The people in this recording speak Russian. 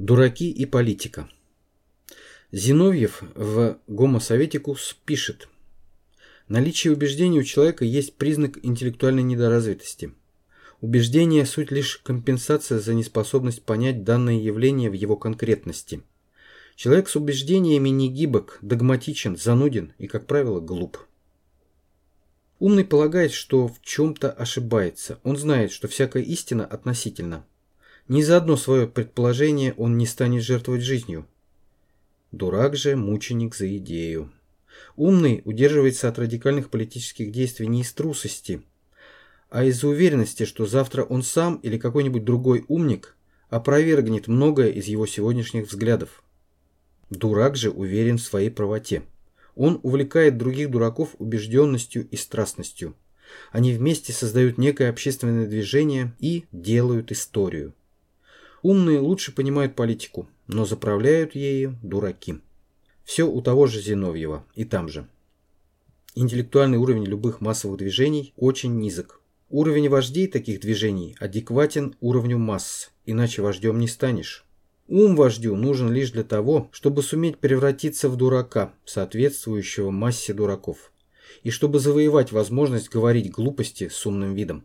Дураки и политика. Зиновьев в Homo Советикус пишет. Наличие убеждений у человека есть признак интеллектуальной недоразвитости. Убеждение – суть лишь компенсация за неспособность понять данное явление в его конкретности. Человек с убеждениями не гибок, догматичен, зануден и, как правило, глуп. Умный полагает, что в чем-то ошибается. Он знает, что всякая истина относительна. Ни за одно свое предположение он не станет жертвовать жизнью. Дурак же мученик за идею. Умный удерживается от радикальных политических действий не из трусости, а из-за уверенности, что завтра он сам или какой-нибудь другой умник опровергнет многое из его сегодняшних взглядов. Дурак же уверен в своей правоте. Он увлекает других дураков убежденностью и страстностью. Они вместе создают некое общественное движение и делают историю. Умные лучше понимают политику, но заправляют ею дураки. Все у того же Зиновьева и там же. Интеллектуальный уровень любых массовых движений очень низок. Уровень вождей таких движений адекватен уровню масс, иначе вождем не станешь. Ум вождю нужен лишь для того, чтобы суметь превратиться в дурака, соответствующего массе дураков, и чтобы завоевать возможность говорить глупости с умным видом.